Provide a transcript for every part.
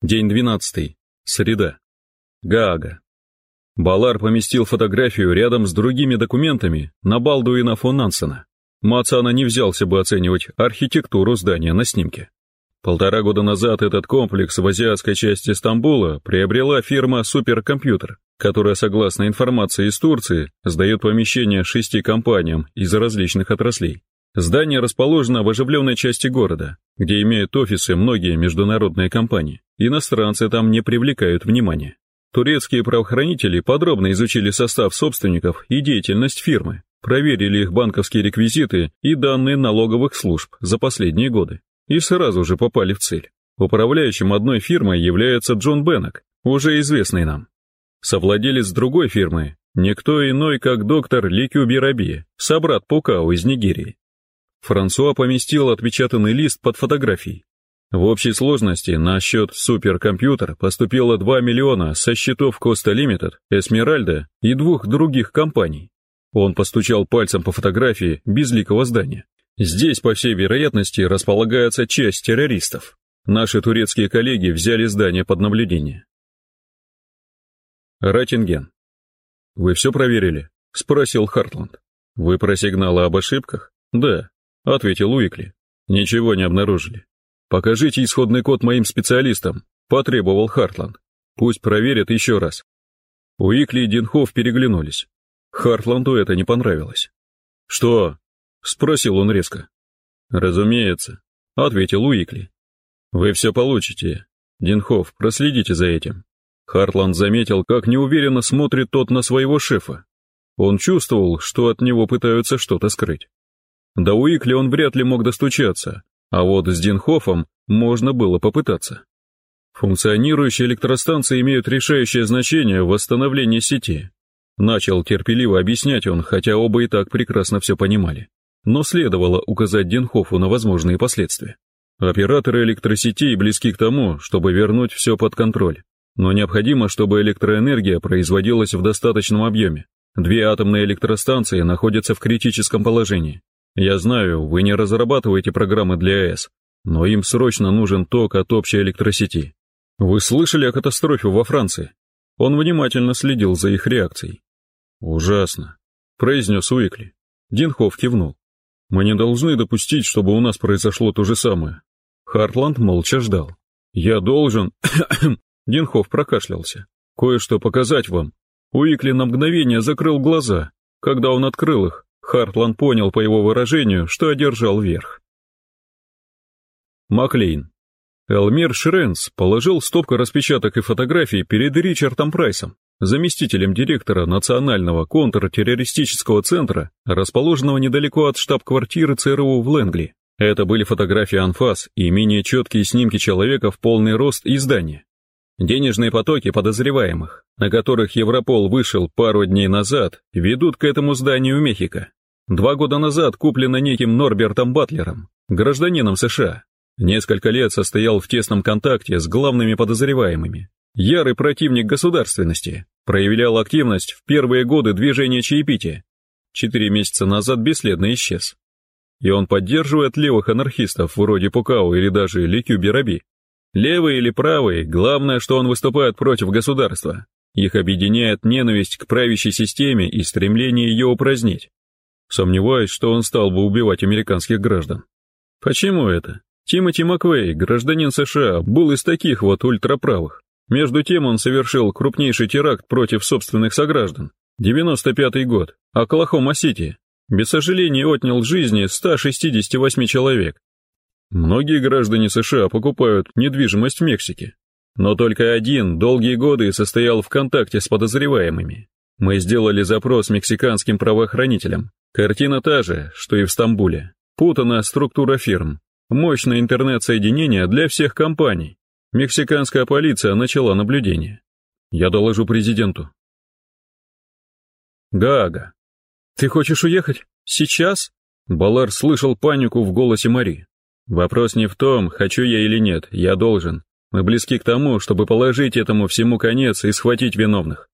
День 12. Среда. Гаага. Балар поместил фотографию рядом с другими документами на Балдуина фон Нансена. Мацана не взялся бы оценивать архитектуру здания на снимке. Полтора года назад этот комплекс в азиатской части Стамбула приобрела фирма «Суперкомпьютер», которая, согласно информации из Турции, сдает помещения шести компаниям из различных отраслей. Здание расположено в оживленной части города, где имеют офисы многие международные компании. Иностранцы там не привлекают внимания. Турецкие правоохранители подробно изучили состав собственников и деятельность фирмы, проверили их банковские реквизиты и данные налоговых служб за последние годы и сразу же попали в цель. Управляющим одной фирмой является Джон Беннек, уже известный нам. Совладелец другой фирмы – никто иной, как доктор Ликю Бираби, собрат Пукао из Нигерии. Франсуа поместил отпечатанный лист под фотографией. В общей сложности на счет суперкомпьютер поступило 2 миллиона со счетов Коста Лимитед, Эсмеральда и двух других компаний. Он постучал пальцем по фотографии безликого здания. Здесь, по всей вероятности, располагается часть террористов. Наши турецкие коллеги взяли здание под наблюдение. Ратинген. «Вы все проверили?» — спросил Хартланд. «Вы про сигналы об ошибках?» «Да», — ответил Уикли. «Ничего не обнаружили». «Покажите исходный код моим специалистам», — потребовал Хартланд. «Пусть проверят еще раз». Уикли и Динхоф переглянулись. Хартланду это не понравилось. «Что?» — спросил он резко. «Разумеется», — ответил Уикли. «Вы все получите. Динхоф, проследите за этим». Хартланд заметил, как неуверенно смотрит тот на своего шефа. Он чувствовал, что от него пытаются что-то скрыть. До Уикли он вряд ли мог достучаться, а вот с Динхофом можно было попытаться. Функционирующие электростанции имеют решающее значение в восстановлении сети. Начал терпеливо объяснять он, хотя оба и так прекрасно все понимали. Но следовало указать Динхофу на возможные последствия. Операторы электросетей близки к тому, чтобы вернуть все под контроль. Но необходимо, чтобы электроэнергия производилась в достаточном объеме. Две атомные электростанции находятся в критическом положении. Я знаю, вы не разрабатываете программы для АЭС, но им срочно нужен ток от общей электросети. Вы слышали о катастрофе во Франции? Он внимательно следил за их реакцией. Ужасно, произнес Уикли. Динхоф кивнул. Мы не должны допустить, чтобы у нас произошло то же самое. Хартланд молча ждал. Я должен... Динхоф прокашлялся. Кое-что показать вам. Уикли на мгновение закрыл глаза. Когда он открыл их, Хартланд понял по его выражению, что одержал верх. Маклейн. Элмир Шренс положил стопку распечаток и фотографий перед Ричардом Прайсом, заместителем директора Национального контртеррористического центра, расположенного недалеко от штаб-квартиры ЦРУ в Лэнгли. Это были фотографии анфас и менее четкие снимки человека в полный рост и здания. Денежные потоки подозреваемых, на которых Европол вышел пару дней назад, ведут к этому зданию Мехико. Два года назад куплено неким Норбертом Батлером, гражданином США. Несколько лет состоял в тесном контакте с главными подозреваемыми. Ярый противник государственности, проявлял активность в первые годы движения чаепития. Четыре месяца назад бесследно исчез. И он поддерживает левых анархистов вроде Пукау или даже Ликю Бираби. Левые или правые, главное, что он выступает против государства. Их объединяет ненависть к правящей системе и стремление ее упразднить. Сомневаюсь, что он стал бы убивать американских граждан. Почему это? Тимоти Маквей, гражданин США, был из таких вот ультраправых. Между тем он совершил крупнейший теракт против собственных сограждан. 95-й год. Оклахома-Сити. Без сожаления отнял жизни 168 человек. Многие граждане США покупают недвижимость в Мексике. Но только один долгие годы состоял в контакте с подозреваемыми. Мы сделали запрос мексиканским правоохранителям. Картина та же, что и в Стамбуле. Путанная структура фирм. Мощное интернет-соединение для всех компаний. Мексиканская полиция начала наблюдение. Я доложу президенту. Гага. Ты хочешь уехать? Сейчас? Балар слышал панику в голосе Мари. Вопрос не в том, хочу я или нет, я должен. Мы близки к тому, чтобы положить этому всему конец и схватить виновных.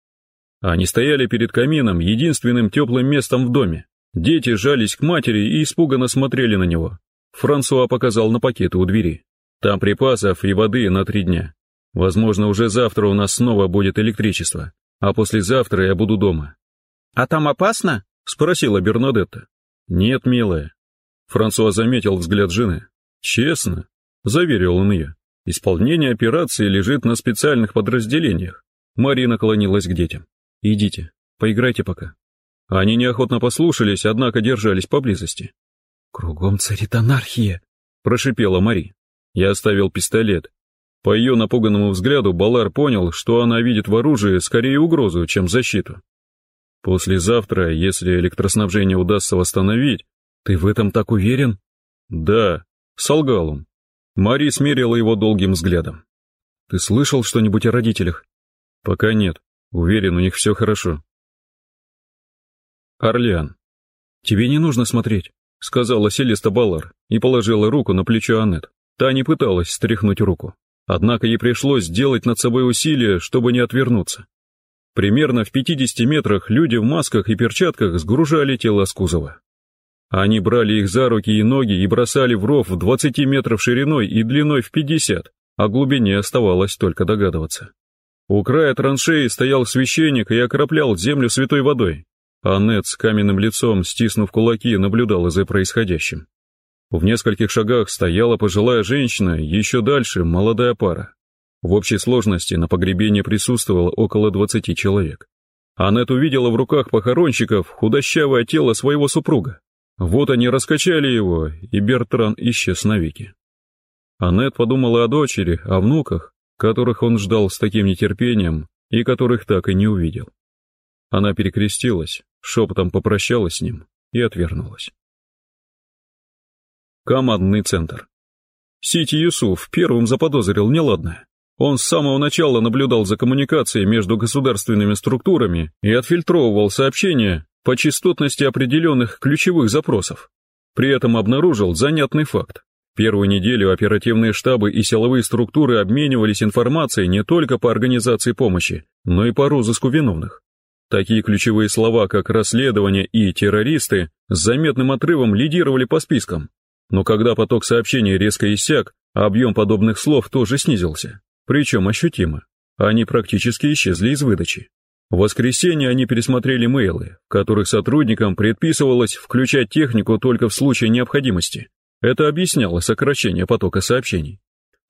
Они стояли перед камином, единственным теплым местом в доме. Дети жались к матери и испуганно смотрели на него. Франсуа показал на пакеты у двери. Там припасов и воды на три дня. Возможно, уже завтра у нас снова будет электричество, а послезавтра я буду дома». «А там опасно?» — спросила Бернадетта. «Нет, милая». Франсуа заметил взгляд жены. «Честно», — заверил он ее. «Исполнение операции лежит на специальных подразделениях». Мария наклонилась к детям. «Идите, поиграйте пока». Они неохотно послушались, однако держались поблизости. «Кругом царит анархия», — прошипела Мари. Я оставил пистолет. По ее напуганному взгляду Балар понял, что она видит в оружии скорее угрозу, чем защиту. Послезавтра, если электроснабжение удастся восстановить... Ты в этом так уверен? Да, солгал он. Мари смерила его долгим взглядом. Ты слышал что-нибудь о родителях? Пока нет. Уверен, у них все хорошо. Орлеан. Тебе не нужно смотреть, сказала Селеста Баллар и положила руку на плечо Аннет. Та не пыталась стряхнуть руку. Однако ей пришлось сделать над собой усилие, чтобы не отвернуться. Примерно в 50 метрах люди в масках и перчатках сгружали тело с кузова. Они брали их за руки и ноги и бросали в ров в 20 метров шириной и длиной в 50, а глубине оставалось только догадываться. У края траншеи стоял священник и окроплял землю святой водой. Аннет с каменным лицом, стиснув кулаки, наблюдала за происходящим. В нескольких шагах стояла пожилая женщина, еще дальше молодая пара. В общей сложности на погребении присутствовало около 20 человек. Аннет увидела в руках похоронщиков худощавое тело своего супруга. Вот они раскачали его, и Бертран исчез навеки. Аннет подумала о дочери, о внуках, которых он ждал с таким нетерпением и которых так и не увидел. Она перекрестилась, шепотом попрощалась с ним и отвернулась. Командный центр. Сити Юсуф первым заподозрил неладное. Он с самого начала наблюдал за коммуникацией между государственными структурами и отфильтровывал сообщения по частотности определенных ключевых запросов. При этом обнаружил занятный факт. Первую неделю оперативные штабы и силовые структуры обменивались информацией не только по организации помощи, но и по розыску виновных. Такие ключевые слова, как «расследование» и «террористы» с заметным отрывом лидировали по спискам. Но когда поток сообщений резко иссяк, объем подобных слов тоже снизился причем ощутимо. Они практически исчезли из выдачи. В воскресенье они пересмотрели мейлы, в которых сотрудникам предписывалось включать технику только в случае необходимости. Это объясняло сокращение потока сообщений.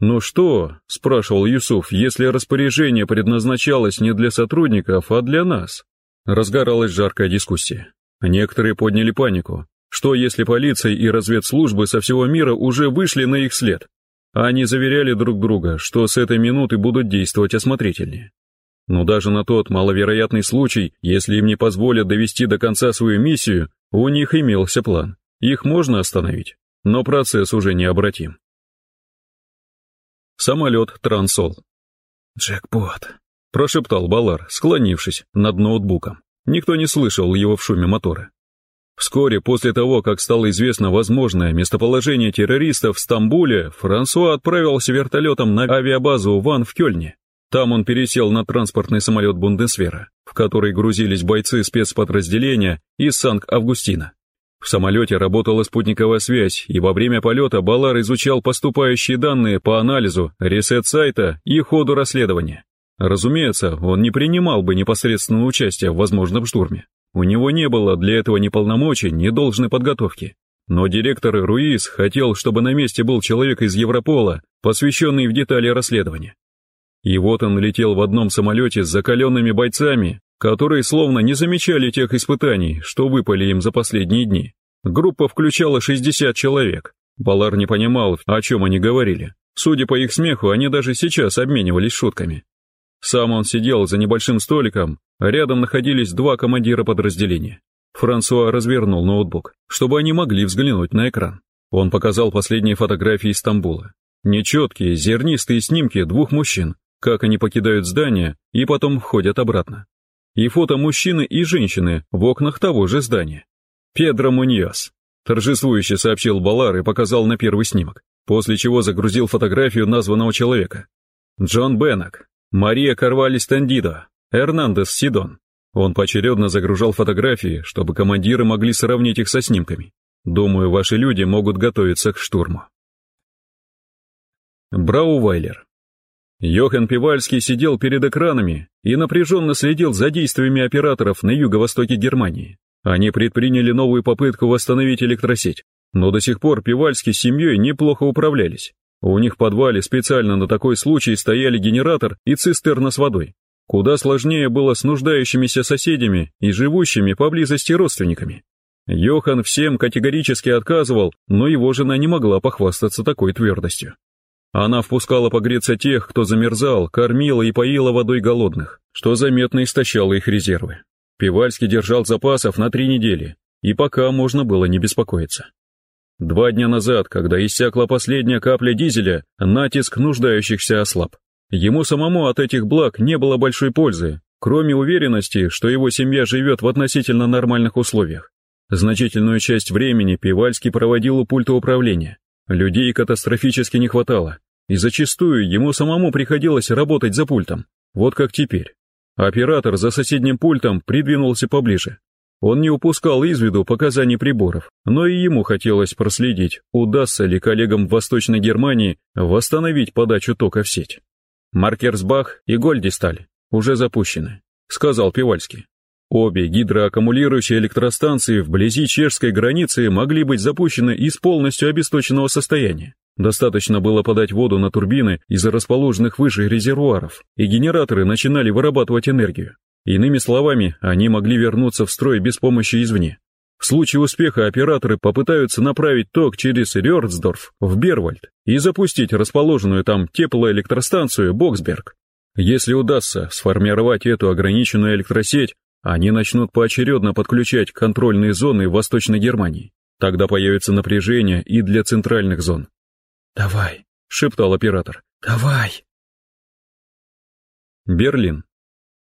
«Ну что?» – спрашивал Юсуф, если распоряжение предназначалось не для сотрудников, а для нас. Разгоралась жаркая дискуссия. Некоторые подняли панику. Что если полиция и разведслужбы со всего мира уже вышли на их след? Они заверяли друг друга, что с этой минуты будут действовать осмотрительнее. Но даже на тот маловероятный случай, если им не позволят довести до конца свою миссию, у них имелся план. Их можно остановить, но процесс уже необратим. Самолет Трансол. «Джекпот», — прошептал Балар, склонившись над ноутбуком. Никто не слышал его в шуме мотора. Вскоре после того, как стало известно возможное местоположение террористов в Стамбуле, Франсуа отправился вертолетом на авиабазу Ван в Кёльне. Там он пересел на транспортный самолет Бундесвера, в который грузились бойцы спецподразделения из Санкт-Августина. В самолете работала спутниковая связь, и во время полета Балар изучал поступающие данные по анализу, ресет сайта и ходу расследования. Разумеется, он не принимал бы непосредственного участия в возможном штурме. У него не было для этого ни полномочий, ни должной подготовки. Но директор Руис хотел, чтобы на месте был человек из Европола, посвященный в детали расследования. И вот он летел в одном самолете с закаленными бойцами, которые словно не замечали тех испытаний, что выпали им за последние дни. Группа включала 60 человек. Балар не понимал, о чем они говорили. Судя по их смеху, они даже сейчас обменивались шутками. Сам он сидел за небольшим столиком, рядом находились два командира подразделения. Франсуа развернул ноутбук, чтобы они могли взглянуть на экран. Он показал последние фотографии Стамбула. Нечеткие, зернистые снимки двух мужчин, как они покидают здание и потом входят обратно. И фото мужчины и женщины в окнах того же здания. «Педро Муньяс», торжествующе сообщил Балар и показал на первый снимок, после чего загрузил фотографию названного человека. Джон Беннок, Мария Карвалис Тандидо, Эрнандес Сидон. Он поочередно загружал фотографии, чтобы командиры могли сравнить их со снимками. Думаю, ваши люди могут готовиться к штурму. Браувайлер. Йохан Пивальский сидел перед экранами и напряженно следил за действиями операторов на юго-востоке Германии. Они предприняли новую попытку восстановить электросеть, но до сих пор Пивальский с семьей неплохо управлялись. У них в подвале специально на такой случай стояли генератор и цистерна с водой. Куда сложнее было с нуждающимися соседями и живущими поблизости родственниками. Йохан всем категорически отказывал, но его жена не могла похвастаться такой твердостью. Она впускала погреться тех, кто замерзал, кормила и поила водой голодных, что заметно истощало их резервы. Пивальский держал запасов на три недели, и пока можно было не беспокоиться. Два дня назад, когда иссякла последняя капля дизеля, натиск нуждающихся ослаб. Ему самому от этих благ не было большой пользы, кроме уверенности, что его семья живет в относительно нормальных условиях. Значительную часть времени Пивальский проводил у пульта управления. Людей катастрофически не хватало, и зачастую ему самому приходилось работать за пультом, вот как теперь. Оператор за соседним пультом придвинулся поближе. Он не упускал из виду показаний приборов, но и ему хотелось проследить, удастся ли коллегам в Восточной Германии восстановить подачу тока в сеть. Маркерсбах и Гольдисталь уже запущены, сказал Пивальский. Обе гидроаккумулирующие электростанции вблизи чешской границы могли быть запущены из полностью обесточенного состояния. Достаточно было подать воду на турбины из расположенных выше резервуаров, и генераторы начинали вырабатывать энергию. Иными словами, они могли вернуться в строй без помощи извне. В случае успеха операторы попытаются направить ток через Рёрцдорф в Бервальд и запустить расположенную там теплоэлектростанцию Боксберг. Если удастся сформировать эту ограниченную электросеть, они начнут поочередно подключать контрольные зоны Восточной Германии. Тогда появится напряжение и для центральных зон. «Давай», — шептал оператор. «Давай». Берлин.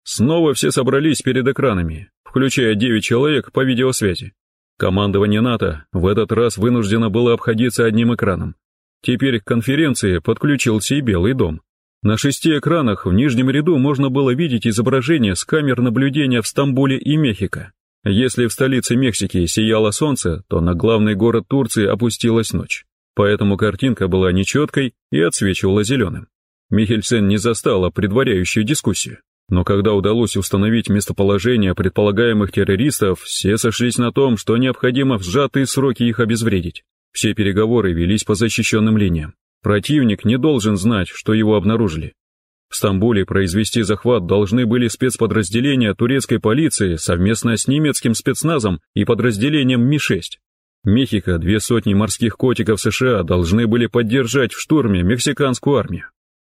Снова все собрались перед экранами, включая девять человек по видеосвязи. Командование НАТО в этот раз вынуждено было обходиться одним экраном. Теперь к конференции подключился и Белый дом. На шести экранах в нижнем ряду можно было видеть изображение с камер наблюдения в Стамбуле и Мехико. Если в столице Мексики сияло солнце, то на главный город Турции опустилась ночь поэтому картинка была нечеткой и отсвечивала зеленым. Михельсен не застала предваряющую дискуссию, но когда удалось установить местоположение предполагаемых террористов, все сошлись на том, что необходимо в сжатые сроки их обезвредить. Все переговоры велись по защищенным линиям. Противник не должен знать, что его обнаружили. В Стамбуле произвести захват должны были спецподразделения турецкой полиции совместно с немецким спецназом и подразделением Ми-6. Мехико, две сотни морских котиков США должны были поддержать в штурме мексиканскую армию.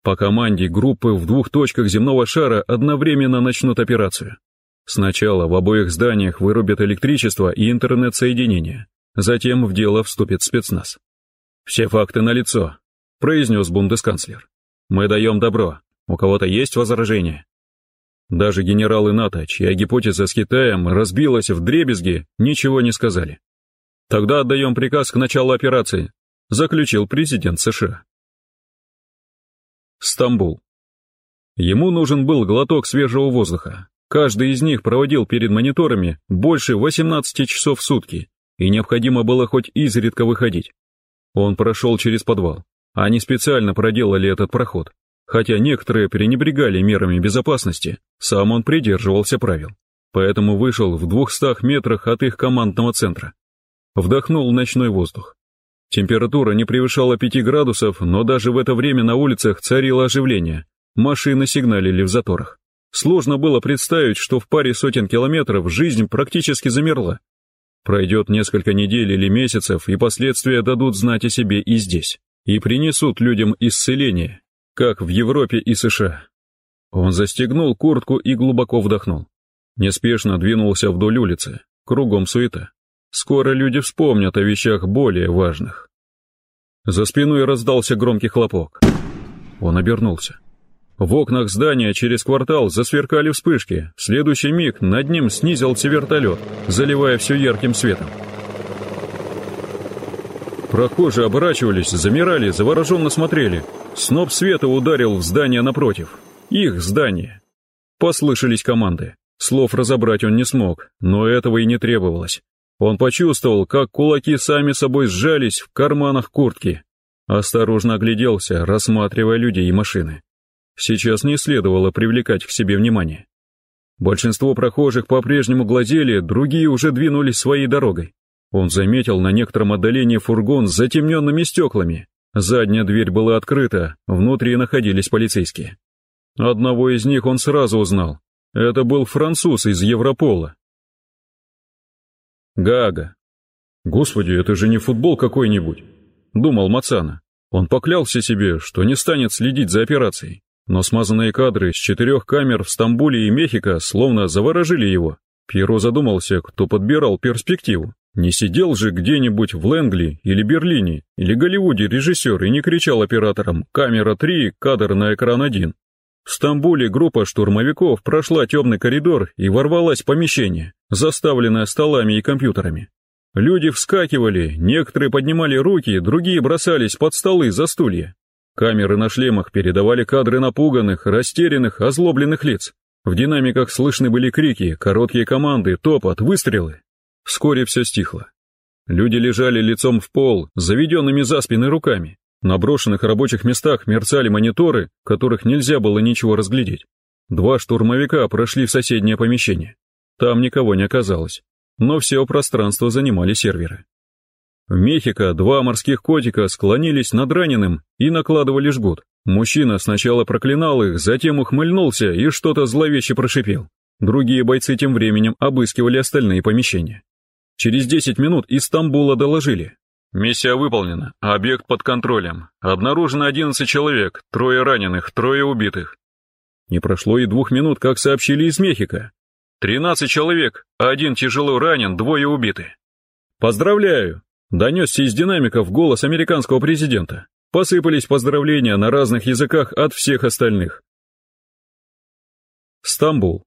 По команде группы в двух точках земного шара одновременно начнут операцию. Сначала в обоих зданиях вырубят электричество и интернет-соединение, затем в дело вступит спецназ. «Все факты налицо», — произнес бундесканцлер. «Мы даем добро. У кого-то есть возражения?» Даже генералы НАТО, чья гипотеза с Китаем разбилась в дребезги, ничего не сказали. Тогда отдаем приказ к началу операции, заключил президент США. Стамбул. Ему нужен был глоток свежего воздуха. Каждый из них проводил перед мониторами больше 18 часов в сутки, и необходимо было хоть изредка выходить. Он прошел через подвал. Они специально проделали этот проход. Хотя некоторые пренебрегали мерами безопасности, сам он придерживался правил. Поэтому вышел в двухстах метрах от их командного центра. Вдохнул ночной воздух. Температура не превышала 5 градусов, но даже в это время на улицах царило оживление. Машины сигналили в заторах. Сложно было представить, что в паре сотен километров жизнь практически замерла. Пройдет несколько недель или месяцев, и последствия дадут знать о себе и здесь, и принесут людям исцеление, как в Европе и США. Он застегнул куртку и глубоко вдохнул. Неспешно двинулся вдоль улицы, кругом суета. Скоро люди вспомнят о вещах более важных. За спиной раздался громкий хлопок. Он обернулся. В окнах здания через квартал засверкали вспышки. В следующий миг над ним снизился вертолет, заливая все ярким светом. Прохожие оборачивались, замирали, завороженно смотрели. Сноп света ударил в здание напротив. Их здание. Послышались команды. Слов разобрать он не смог, но этого и не требовалось. Он почувствовал, как кулаки сами собой сжались в карманах куртки. Осторожно огляделся, рассматривая людей и машины. сейчас не следовало привлекать к себе внимание. Большинство прохожих по-прежнему глазели, другие уже двинулись своей дорогой. Он заметил на некотором отдалении фургон с затемненными стеклами. Задняя дверь была открыта, внутри находились полицейские. Одного из них он сразу узнал. Это был француз из Европола. Гага. Господи, это же не футбол какой-нибудь, думал Мацана. Он поклялся себе, что не станет следить за операцией, но смазанные кадры с четырех камер в Стамбуле и Мехико словно заворожили его. Пьеро задумался, кто подбирал перспективу. Не сидел же где-нибудь в Лэнгли или Берлине или Голливуде режиссер и не кричал операторам «Камера 3, кадр на экран 1». В Стамбуле группа штурмовиков прошла темный коридор и ворвалась в помещение, заставленное столами и компьютерами. Люди вскакивали, некоторые поднимали руки, другие бросались под столы за стулья. Камеры на шлемах передавали кадры напуганных, растерянных, озлобленных лиц. В динамиках слышны были крики, короткие команды, топот, выстрелы. Вскоре все стихло. Люди лежали лицом в пол, заведенными за спины руками. На брошенных рабочих местах мерцали мониторы, которых нельзя было ничего разглядеть. Два штурмовика прошли в соседнее помещение. Там никого не оказалось но все пространство занимали серверы. В Мехико два морских котика склонились над раненым и накладывали жгут. Мужчина сначала проклинал их, затем ухмыльнулся и что-то зловеще прошипел. Другие бойцы тем временем обыскивали остальные помещения. Через 10 минут из Стамбула доложили. Миссия выполнена, объект под контролем. Обнаружено 11 человек, трое раненых, трое убитых. Не прошло и двух минут, как сообщили из Мехико. Тринадцать человек, один тяжело ранен, двое убиты. Поздравляю! Донесся из динамиков голос американского президента. Посыпались поздравления на разных языках от всех остальных. Стамбул.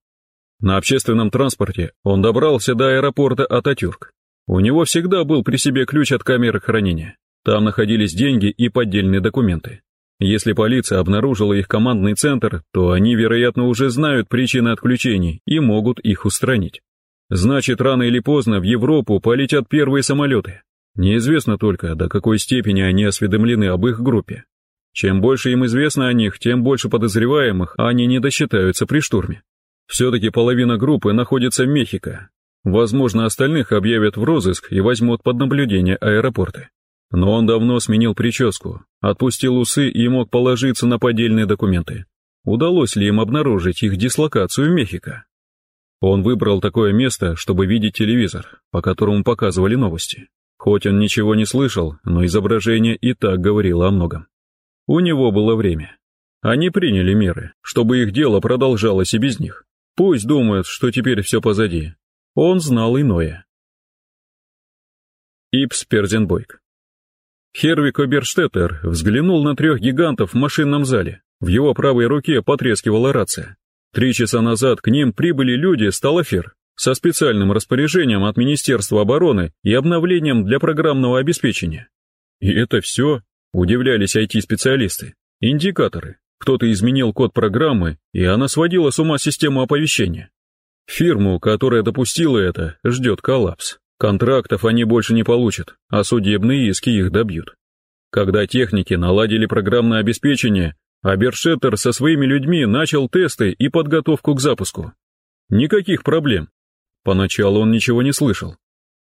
На общественном транспорте он добрался до аэропорта Ататюрк. У него всегда был при себе ключ от камеры хранения. Там находились деньги и поддельные документы. Если полиция обнаружила их командный центр, то они, вероятно, уже знают причины отключений и могут их устранить. Значит, рано или поздно в Европу полетят первые самолеты. Неизвестно только, до какой степени они осведомлены об их группе. Чем больше им известно о них, тем больше подозреваемых они не досчитаются при штурме. Все-таки половина группы находится в Мехико. Возможно, остальных объявят в розыск и возьмут под наблюдение аэропорты. Но он давно сменил прическу, отпустил усы и мог положиться на поддельные документы. Удалось ли им обнаружить их дислокацию в Мехико? Он выбрал такое место, чтобы видеть телевизор, по которому показывали новости. Хоть он ничего не слышал, но изображение и так говорило о многом. У него было время. Они приняли меры, чтобы их дело продолжалось и без них. Пусть думают, что теперь все позади. Он знал иное. Ипс Перзенбойк Хервик Оберштеттер взглянул на трех гигантов в машинном зале. В его правой руке потрескивала рация. Три часа назад к ним прибыли люди с Талафер со специальным распоряжением от Министерства обороны и обновлением для программного обеспечения. И это все, удивлялись IT-специалисты, индикаторы. Кто-то изменил код программы, и она сводила с ума систему оповещения. Фирму, которая допустила это, ждет коллапс. Контрактов они больше не получат, а судебные иски их добьют. Когда техники наладили программное обеспечение, Абершеттер со своими людьми начал тесты и подготовку к запуску. Никаких проблем. Поначалу он ничего не слышал.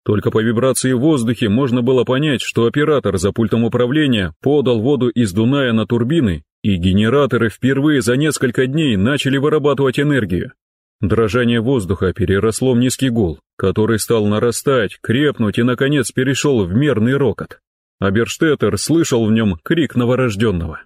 Только по вибрации в воздухе можно было понять, что оператор за пультом управления подал воду из Дуная на турбины, и генераторы впервые за несколько дней начали вырабатывать энергию. Дрожание воздуха переросло в низкий гул, который стал нарастать, крепнуть и, наконец, перешел в мерный рокот. Аберштеттер слышал в нем крик новорожденного.